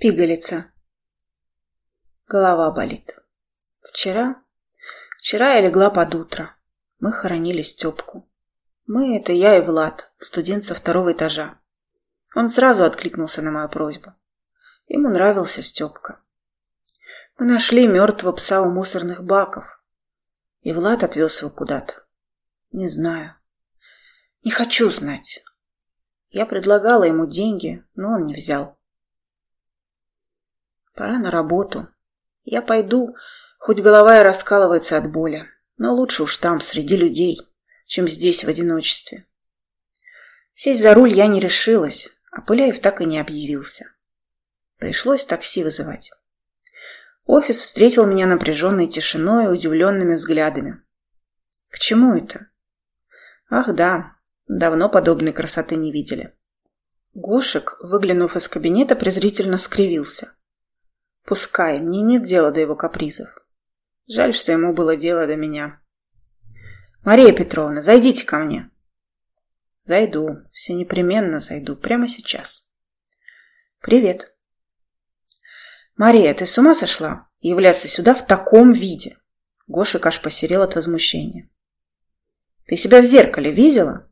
Пигалица. Голова болит. Вчера... Вчера я легла под утро. Мы хоронили Степку. Мы — это я и Влад, студент со второго этажа. Он сразу откликнулся на мою просьбу. Ему нравился Степка. Мы нашли мертвого пса у мусорных баков. И Влад отвез его куда-то. Не знаю. Не хочу знать. Я предлагала ему деньги, но он не взял. Пора на работу. Я пойду, хоть голова и раскалывается от боли, но лучше уж там, среди людей, чем здесь в одиночестве. Сесть за руль я не решилась, а Пыляев так и не объявился. Пришлось такси вызывать. Офис встретил меня напряженной тишиной и удивленными взглядами. К чему это? Ах да, давно подобной красоты не видели. Гошек, выглянув из кабинета, презрительно скривился. Пускай, мне нет дела до его капризов. Жаль, что ему было дело до меня. «Мария Петровна, зайдите ко мне». «Зайду, все непременно зайду, прямо сейчас». «Привет». «Мария, ты с ума сошла? Являться сюда в таком виде?» Гошик аж посерел от возмущения. «Ты себя в зеркале видела?»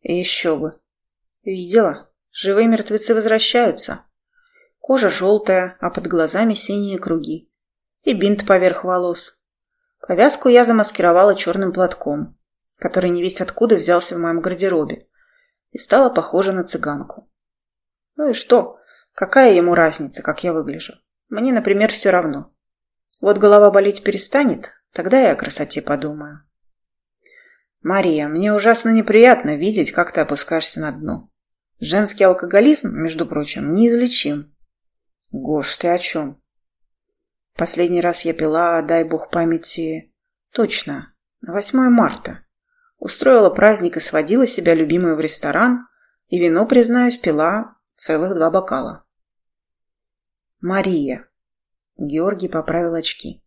«Еще бы». «Видела. Живые мертвецы возвращаются. Кожа желтая, а под глазами синие круги. И бинт поверх волос. Повязку я замаскировала черным платком, который не весь откуда взялся в моем гардеробе, и стала похожа на цыганку. Ну и что? Какая ему разница, как я выгляжу? Мне, например, все равно. Вот голова болеть перестанет, тогда я о красоте подумаю. Мария, мне ужасно неприятно видеть, как ты опускаешься на дно. Женский алкоголизм, между прочим, неизлечим. Гош, ты о чем? Последний раз я пила, дай бог памяти, точно, на 8 марта. Устроила праздник и сводила себя любимую в ресторан, и вино, признаюсь, пила целых два бокала. Мария. Георгий поправил очки.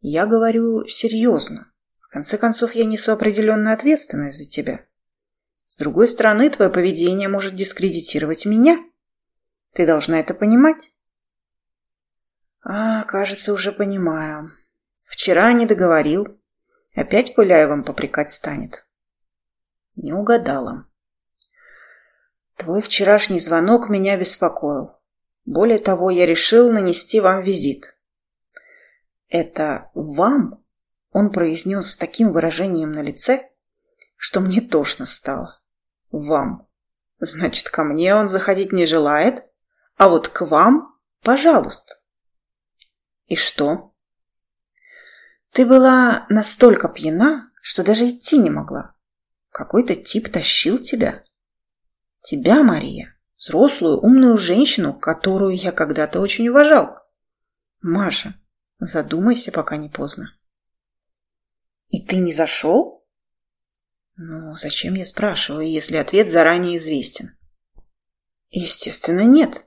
Я говорю серьезно. В конце концов, я несу определенную ответственность за тебя. С другой стороны, твое поведение может дискредитировать меня. Ты должна это понимать. А, кажется, уже понимаю. Вчера не договорил. Опять Пыляевым попрекать станет. Не угадала. Твой вчерашний звонок меня беспокоил. Более того, я решил нанести вам визит. Это вам? Он произнес с таким выражением на лице, что мне тошно стало. Вам. Значит, ко мне он заходить не желает, а вот к вам, пожалуйста. И что? Ты была настолько пьяна, что даже идти не могла. Какой-то тип тащил тебя. Тебя, Мария, взрослую, умную женщину, которую я когда-то очень уважал. Маша, задумайся, пока не поздно. И ты не зашел? Ну, зачем я спрашиваю, если ответ заранее известен? Естественно, нет.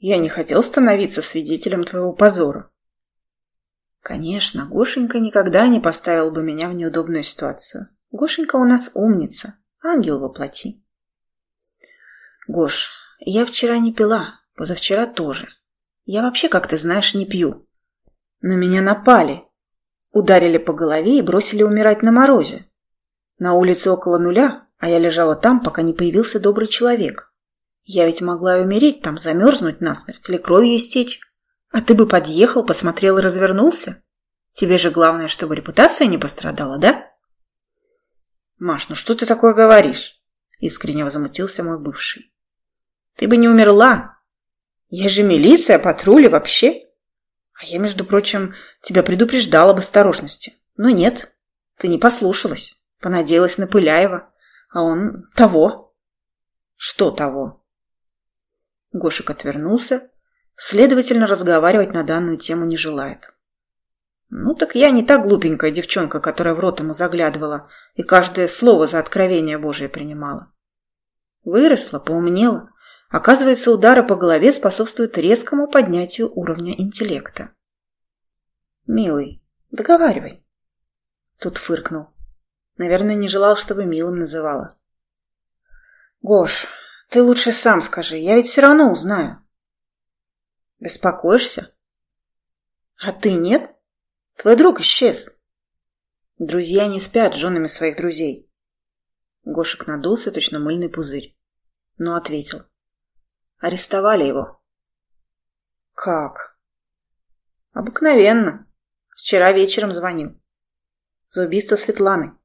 Я не хотел становиться свидетелем твоего позора. Конечно, Гошенька никогда не поставил бы меня в неудобную ситуацию. Гошенька у нас умница, ангел воплоти. Гош, я вчера не пила, позавчера тоже. Я вообще, как ты знаешь, не пью. На меня напали. Ударили по голове и бросили умирать на морозе. На улице около нуля, а я лежала там, пока не появился добрый человек. Я ведь могла и умереть там, замерзнуть насмерть или кровью истечь. А ты бы подъехал, посмотрел и развернулся? Тебе же главное, чтобы репутация не пострадала, да? Маш, ну что ты такое говоришь? Искренне возмутился мой бывший. Ты бы не умерла. Я же милиция, патрули вообще. А я, между прочим, тебя предупреждала об осторожности. Но нет, ты не послушалась. Понадеялась на Пыляева. А он того. Что того? Гошек отвернулся, следовательно, разговаривать на данную тему не желает. Ну так я не та глупенькая девчонка, которая в рот ему заглядывала и каждое слово за откровение Божие принимала. Выросла, поумнела. Оказывается, удары по голове способствуют резкому поднятию уровня интеллекта. «Милый, договаривай». Тут фыркнул. Наверное, не желал, чтобы милым называла. «Гош, ты лучше сам скажи, я ведь все равно узнаю. Беспокоишься? А ты нет? Твой друг исчез. Друзья не спят с женами своих друзей. Гошек надулся, точно мыльный пузырь. Но ответил. Арестовали его. Как? Обыкновенно. Вчера вечером звонил. За убийство Светланы.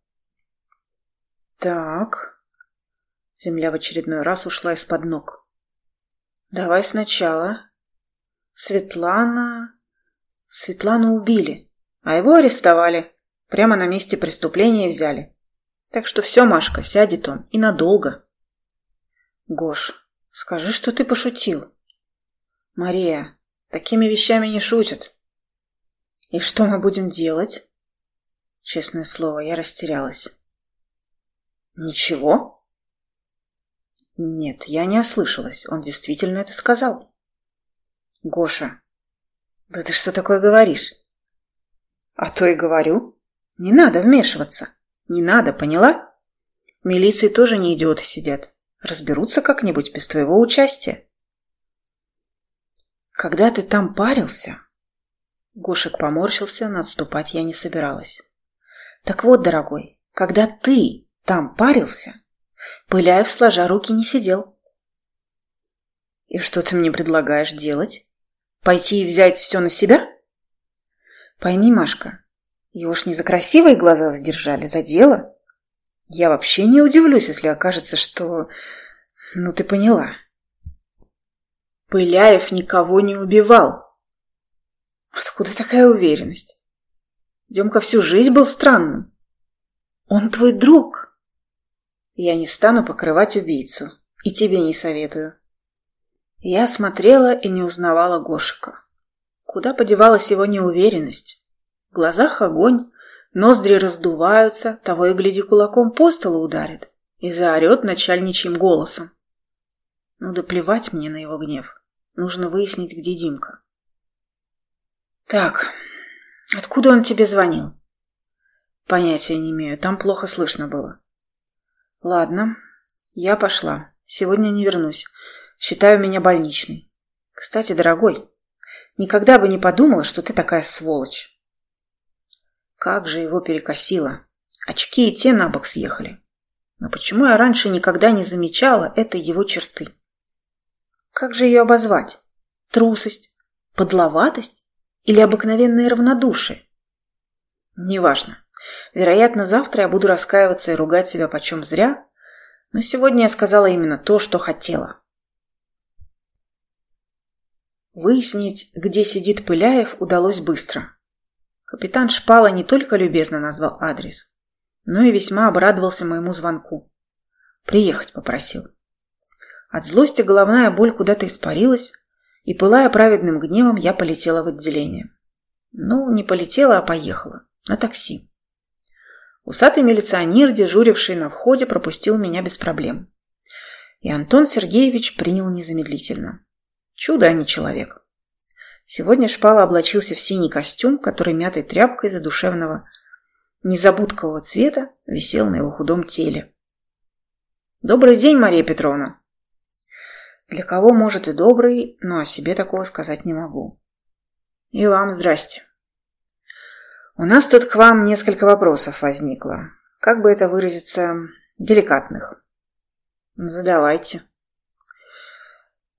Так. Земля в очередной раз ушла из-под ног. Давай сначала. Светлана... Светлану убили, а его арестовали. Прямо на месте преступления взяли. Так что все, Машка, сядет он. И надолго. Гош, скажи, что ты пошутил. Мария, такими вещами не шутят. И что мы будем делать? Честное слово, я растерялась. Ничего? Нет, я не ослышалась. Он действительно это сказал. Гоша, да ты что такое говоришь? А то и говорю. Не надо вмешиваться. Не надо, поняла? В милиции тоже не идиоты сидят. Разберутся как-нибудь без твоего участия. Когда ты там парился... Гошек поморщился, но отступать я не собиралась. Так вот, дорогой, когда ты там парился, Пыляев сложа руки не сидел. И что ты мне предлагаешь делать? Пойти и взять все на себя? Пойми, Машка, его ж не за красивые глаза задержали, за дело. Я вообще не удивлюсь, если окажется, что... Ну, ты поняла. Пыляев никого не убивал. Откуда такая уверенность? Демка всю жизнь был странным. Он твой друг. Я не стану покрывать убийцу. И тебе не советую. Я смотрела и не узнавала Гошика. Куда подевалась его неуверенность? В глазах огонь, ноздри раздуваются, того и гляди кулаком по столу ударит и заорет начальничьим голосом. Ну да плевать мне на его гнев. Нужно выяснить, где Димка. Так, откуда он тебе звонил? Понятия не имею, там плохо слышно было. Ладно, я пошла. Сегодня не вернусь. Считаю меня больничной. Кстати, дорогой, никогда бы не подумала, что ты такая сволочь. Как же его перекосило. Очки и те на бок съехали. Но почему я раньше никогда не замечала этой его черты? Как же ее обозвать? Трусость? Подловатость? Или обыкновенное равнодушие? Неважно. Вероятно, завтра я буду раскаиваться и ругать себя почем зря, но сегодня я сказала именно то, что хотела. Выяснить, где сидит Пыляев, удалось быстро. Капитан Шпала не только любезно назвал адрес, но и весьма обрадовался моему звонку. Приехать попросил. От злости головная боль куда-то испарилась, и, пылая праведным гневом, я полетела в отделение. Ну, не полетела, а поехала. На такси. Усатый милиционер, дежуривший на входе, пропустил меня без проблем. И Антон Сергеевич принял незамедлительно. Чудо, а не человек. Сегодня Шпала облачился в синий костюм, который мятой тряпкой задушевного незабудкового цвета висел на его худом теле. «Добрый день, Мария Петровна!» Для кого, может, и добрый, но о себе такого сказать не могу. И вам здрасте. У нас тут к вам несколько вопросов возникло. Как бы это выразиться, деликатных. Задавайте.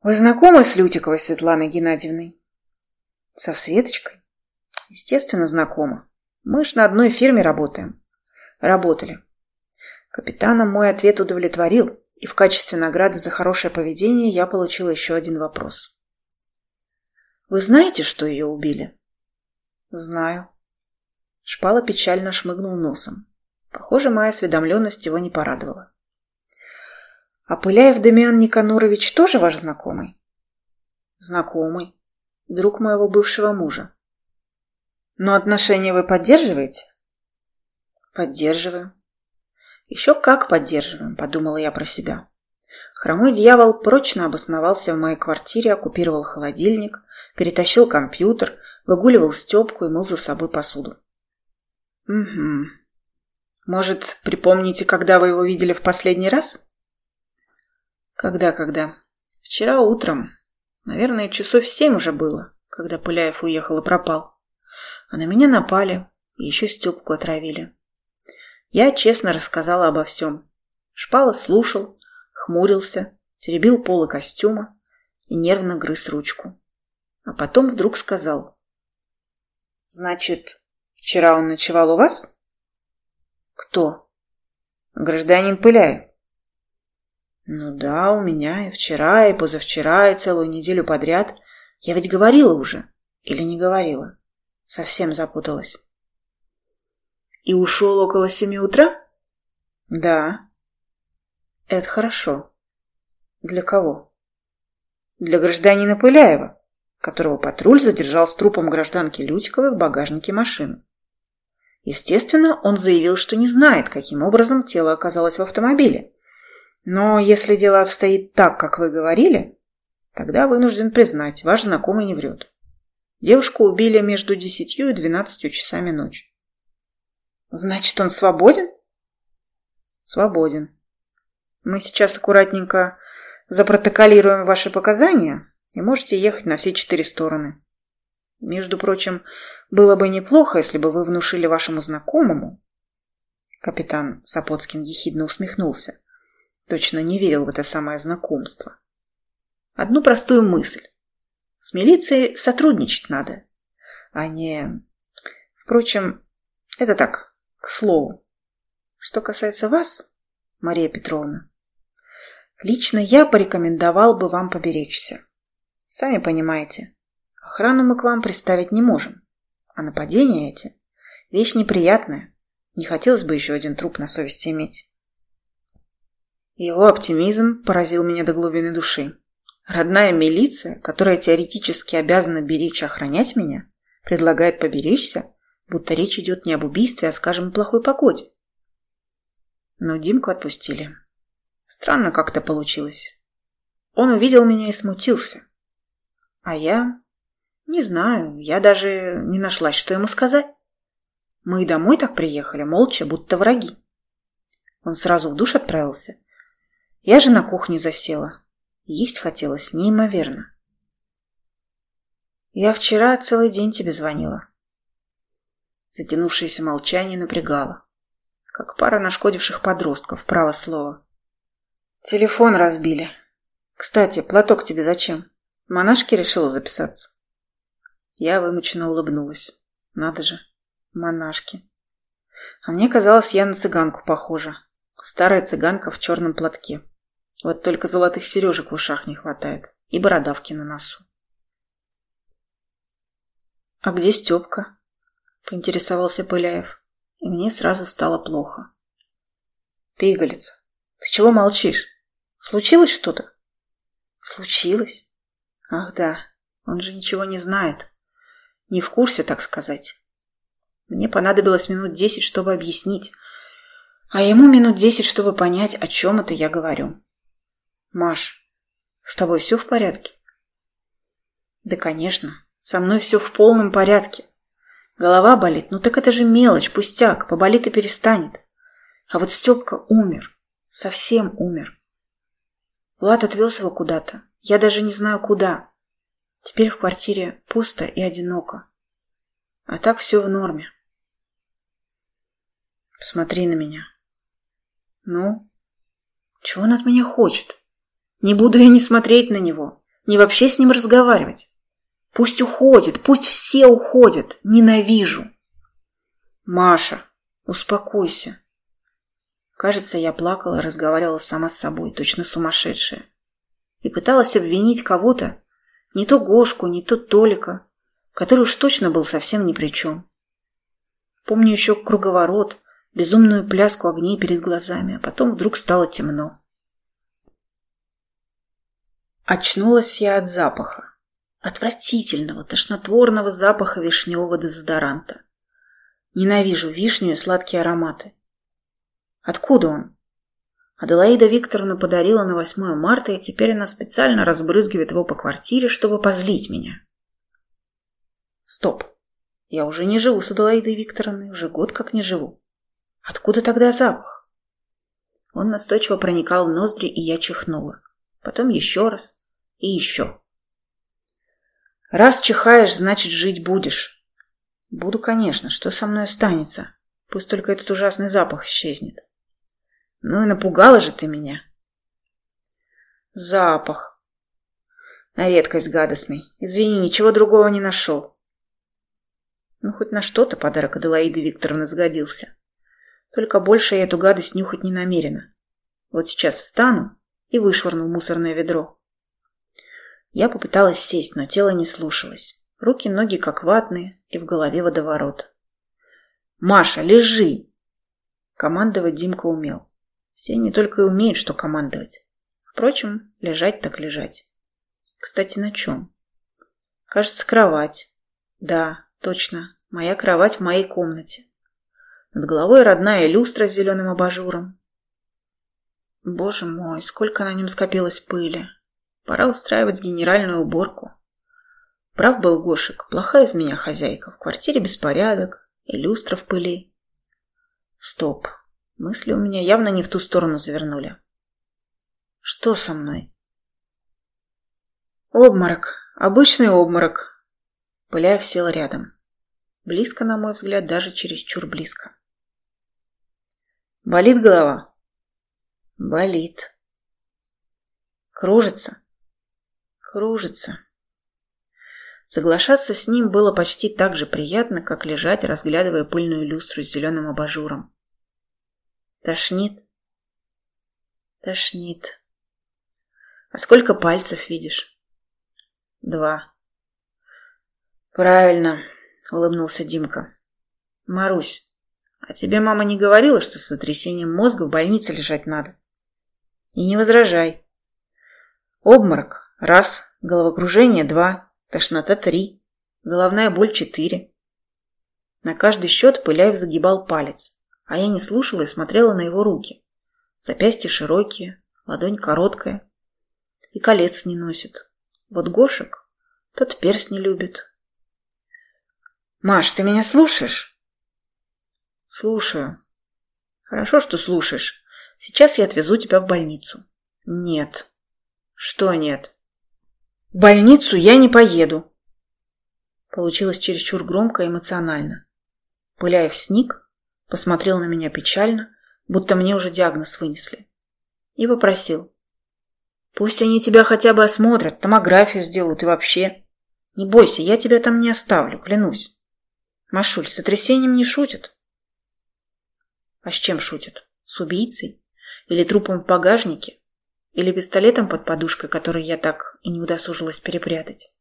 Вы знакомы с Лютиковой Светланой Геннадьевной? Со Светочкой? Естественно, знакома. Мы ж на одной фирме работаем. Работали. Капитана мой ответ удовлетворил, и в качестве награды за хорошее поведение я получила еще один вопрос. Вы знаете, что ее убили? Знаю. Шпала печально шмыгнул носом. Похоже, моя осведомленность его не порадовала. А Пыляев Дамиан Никанорович тоже ваш знакомый? Знакомый. Друг моего бывшего мужа. Но отношения вы поддерживаете? Поддерживаем. Еще как поддерживаем, подумала я про себя. Хромой дьявол прочно обосновался в моей квартире, оккупировал холодильник, перетащил компьютер, выгуливал Степку и мыл за собой посуду. Угу. Может, припомните, когда вы его видели в последний раз? Когда-когда? Вчера утром. Наверное, часов семь уже было, когда Пыляев уехал и пропал. А на меня напали и еще Степку отравили. Я честно рассказала обо всем. Шпала слушал, хмурился, теребил полы костюма и нервно грыз ручку. А потом вдруг сказал. «Значит, вчера он ночевал у вас?» «Кто?» «Гражданин Пыляев». «Ну да, у меня и вчера, и позавчера, и целую неделю подряд. Я ведь говорила уже. Или не говорила? Совсем запуталась». «И ушел около семи утра?» «Да». «Это хорошо. Для кого?» «Для гражданина Пыляева, которого патруль задержал с трупом гражданки Лютиковой в багажнике машины. Естественно, он заявил, что не знает, каким образом тело оказалось в автомобиле. Но если дело обстоит так, как вы говорили, тогда вынужден признать, ваш знакомый не врет. Девушку убили между десятью и двенадцатью часами ночи. Значит, он свободен? Свободен. Мы сейчас аккуратненько запротоколируем ваши показания и можете ехать на все четыре стороны. Между прочим, было бы неплохо, если бы вы внушили вашему знакомому. Капитан Сапоцкин ехидно усмехнулся. Точно не верил в это самое знакомство. Одну простую мысль. С милицией сотрудничать надо, а не... Впрочем, это так, к слову. Что касается вас, Мария Петровна, лично я порекомендовал бы вам поберечься. Сами понимаете, Охрану мы к вам приставить не можем. А нападения эти – вещь неприятная. Не хотелось бы еще один труп на совести иметь. Его оптимизм поразил меня до глубины души. Родная милиция, которая теоретически обязана беречь и охранять меня, предлагает поберечься, будто речь идет не об убийстве, а, скажем, плохой погоде. Но Димку отпустили. Странно как-то получилось. Он увидел меня и смутился. А я не знаю, я даже не нашлась, что ему сказать. Мы и домой так приехали, молча, будто враги. Он сразу в душ отправился. Я же на кухне засела. Есть хотелось неимоверно. Я вчера целый день тебе звонила. Затянувшееся молчание напрягало. Как пара нашкодивших подростков, право слово. Телефон разбили. Кстати, платок тебе зачем? Монашки решила записаться. Я вымученно улыбнулась. Надо же, монашки. А мне казалось, я на цыганку похожа. Старая цыганка в черном платке. Вот только золотых сережек в ушах не хватает. И бородавки на носу. «А где Степка?» — поинтересовался Пыляев. И мне сразу стало плохо. «Пигалица, ты чего молчишь? Случилось что-то?» «Случилось? Ах да, он же ничего не знает. Не в курсе, так сказать. Мне понадобилось минут десять, чтобы объяснить, а ему минут десять, чтобы понять, о чем это я говорю. «Маш, с тобой все в порядке?» «Да, конечно. Со мной все в полном порядке. Голова болит. Ну так это же мелочь, пустяк. Поболит и перестанет. А вот Степка умер. Совсем умер. Влад отвез его куда-то. Я даже не знаю, куда. Теперь в квартире пусто и одиноко. А так все в норме. Посмотри на меня. Ну? Чего он от меня хочет? Не буду я ни смотреть на него, ни вообще с ним разговаривать. Пусть уходит, пусть все уходят. Ненавижу. Маша, успокойся. Кажется, я плакала разговаривала сама с собой, точно сумасшедшая. И пыталась обвинить кого-то, не то Гошку, не то Толика, который уж точно был совсем ни при чем. Помню еще круговорот, безумную пляску огней перед глазами, а потом вдруг стало темно. Очнулась я от запаха. Отвратительного, тошнотворного запаха вишневого дезодоранта. Ненавижу вишню и сладкие ароматы. Откуда он? Аделаида Викторовна подарила на 8 марта, и теперь она специально разбрызгивает его по квартире, чтобы позлить меня. Стоп. Я уже не живу с Аделаидой Викторовной, уже год как не живу. Откуда тогда запах? Он настойчиво проникал в ноздри, и я чихнула. Потом еще раз и еще. Раз чихаешь, значит, жить будешь. Буду, конечно. Что со мной останется? Пусть только этот ужасный запах исчезнет. Ну и напугала же ты меня. Запах. На редкость гадостный. Извини, ничего другого не нашел. Ну, хоть на что-то подарок Аделаиды Викторовны сгодился. Только больше я эту гадость нюхать не намерена. Вот сейчас встану и вышвырну в мусорное ведро. Я попыталась сесть, но тело не слушалось. Руки, ноги как ватные, и в голове водоворот. «Маша, лежи!» Командовать Димка умел. Все не только и умеют, что командовать. Впрочем, лежать так лежать. Кстати, на чем? Кажется, кровать. Да, точно, моя кровать в моей комнате. Над головой родная люстра с зеленым абажуром. Боже мой, сколько на нем скопилось пыли. Пора устраивать генеральную уборку. Прав был Гошек, плохая из меня хозяйка. В квартире беспорядок, и люстра в пыли. Стоп, мысли у меня явно не в ту сторону завернули. Что со мной? Обморок, обычный обморок. Пыляев сел рядом. Близко, на мой взгляд, даже чересчур близко. Болит голова? Болит. Кружится? Кружится. Соглашаться с ним было почти так же приятно, как лежать, разглядывая пыльную люстру с зеленым абажуром. Тошнит? Тошнит. А сколько пальцев видишь? Два. Правильно, улыбнулся Димка. Марусь, а тебе мама не говорила, что с сотрясением мозга в больнице лежать надо? И не возражай. Обморок – раз, головокружение – два, тошнота – три, головная боль – четыре. На каждый счет Пыляев загибал палец, а я не слушала и смотрела на его руки. Запястья широкие, ладонь короткая. И колец не носит. Вот Гошек, тот перс не любит. «Маш, ты меня слушаешь?» «Слушаю». «Хорошо, что слушаешь. Сейчас я отвезу тебя в больницу». «Нет». Что нет? В больницу я не поеду. Получилось чересчур громко и эмоционально. Пыляев сник, посмотрел на меня печально, будто мне уже диагноз вынесли. И попросил. Пусть они тебя хотя бы осмотрят, томографию сделают и вообще. Не бойся, я тебя там не оставлю, клянусь. Машуль, с сотрясением не шутят. А с чем шутят? С убийцей? Или трупом в багажнике? Или пистолетом под подушкой, который я так и не удосужилась перепрятать.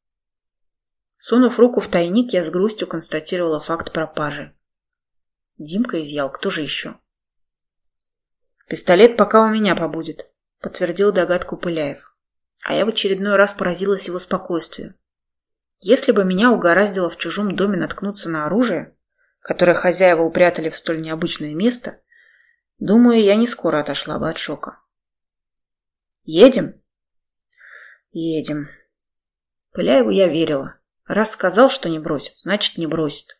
Сунув руку в тайник, я с грустью констатировала факт пропажи. Димка изъял, кто же еще? «Пистолет пока у меня побудет», — подтвердил догадку Пыляев. А я в очередной раз поразилась его спокойствию. Если бы меня угораздило в чужом доме наткнуться на оружие, которое хозяева упрятали в столь необычное место, думаю, я не скоро отошла бы от шока. Едем? Едем. Пыляеву я верила. Раз сказал, что не бросит, значит не бросит.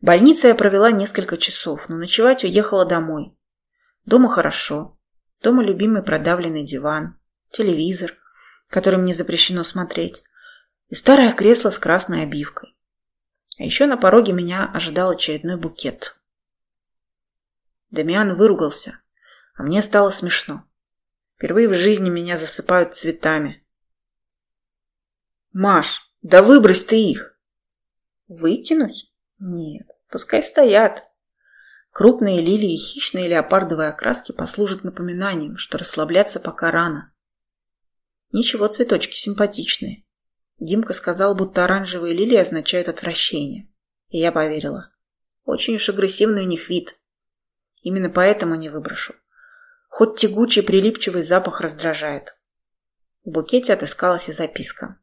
В больнице я провела несколько часов, но ночевать уехала домой. Дома хорошо. Дома любимый продавленный диван, телевизор, который мне запрещено смотреть, и старое кресло с красной обивкой. А еще на пороге меня ожидал очередной букет. Дамиан выругался, а мне стало смешно. Впервые в жизни меня засыпают цветами. Маш, да выбрось ты их. Выкинуть? Нет, пускай стоят. Крупные лилии и хищные леопардовые окраски послужат напоминанием, что расслабляться пока рано. Ничего, цветочки симпатичные. Димка сказал, будто оранжевые лилии означают отвращение. И я поверила. Очень уж агрессивный у них вид. Именно поэтому не выброшу. Хоть тягучий прилипчивый запах раздражает. В букете отыскалась и записка.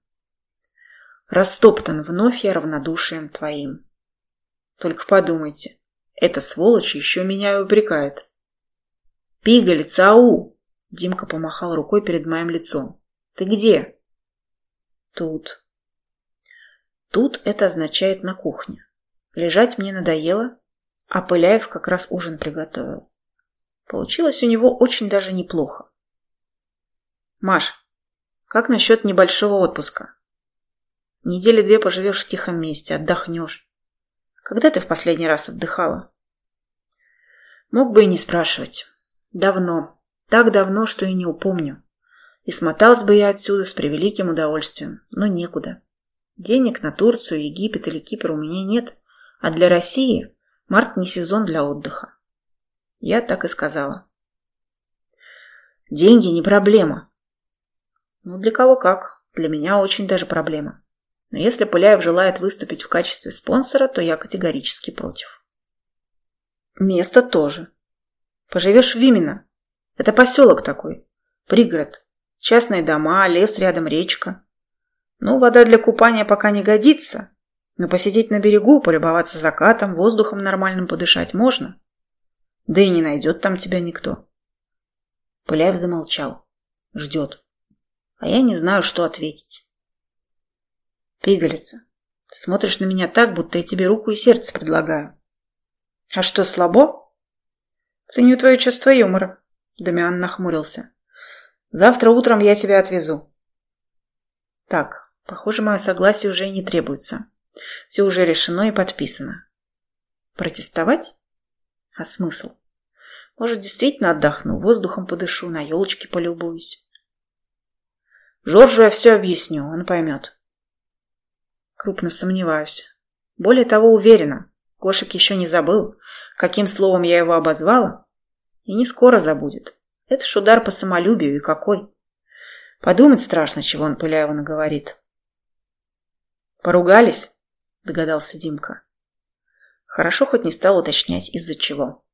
Растоптан вновь я равнодушием твоим. Только подумайте, эта сволочь еще меня и упрекает. Пигалец, ау! Димка помахал рукой перед моим лицом. Ты где? Тут. Тут это означает на кухне. Лежать мне надоело, а Пыляев как раз ужин приготовил. Получилось у него очень даже неплохо. «Маш, как насчет небольшого отпуска?» Недели две поживешь в тихом месте, отдохнешь. Когда ты в последний раз отдыхала? Мог бы и не спрашивать. Давно. Так давно, что и не упомню. И смоталась бы я отсюда с превеликим удовольствием, но некуда. Денег на Турцию, Египет или Кипр у меня нет, а для России март не сезон для отдыха. Я так и сказала. Деньги не проблема. Ну, для кого как. Для меня очень даже проблема. Но если Пыляев желает выступить в качестве спонсора, то я категорически против. Место тоже. Поживешь в Вимино. Это поселок такой. Пригород. Частные дома, лес рядом, речка. Ну, вода для купания пока не годится. Но посидеть на берегу, полюбоваться закатом, воздухом нормальным подышать можно. Да и не найдет там тебя никто. Пыляев замолчал. Ждет. А я не знаю, что ответить. Пигалица, ты смотришь на меня так, будто я тебе руку и сердце предлагаю. А что, слабо? Ценю твое чувство юмора. Дамиан нахмурился. Завтра утром я тебя отвезу. Так, похоже, мое согласие уже не требуется. Все уже решено и подписано. Протестовать? А смысл? Может, действительно отдохну, воздухом подышу, на елочке полюбуюсь. Жоржу я все объясню, он поймет. Крупно сомневаюсь. Более того, уверена, Кошек еще не забыл, каким словом я его обозвала, и не скоро забудет. Это ж удар по самолюбию, и какой. Подумать страшно, чего он Пыляеву наговорит. «Поругались?» – догадался Димка. Хорошо хоть не стал уточнять, из-за чего.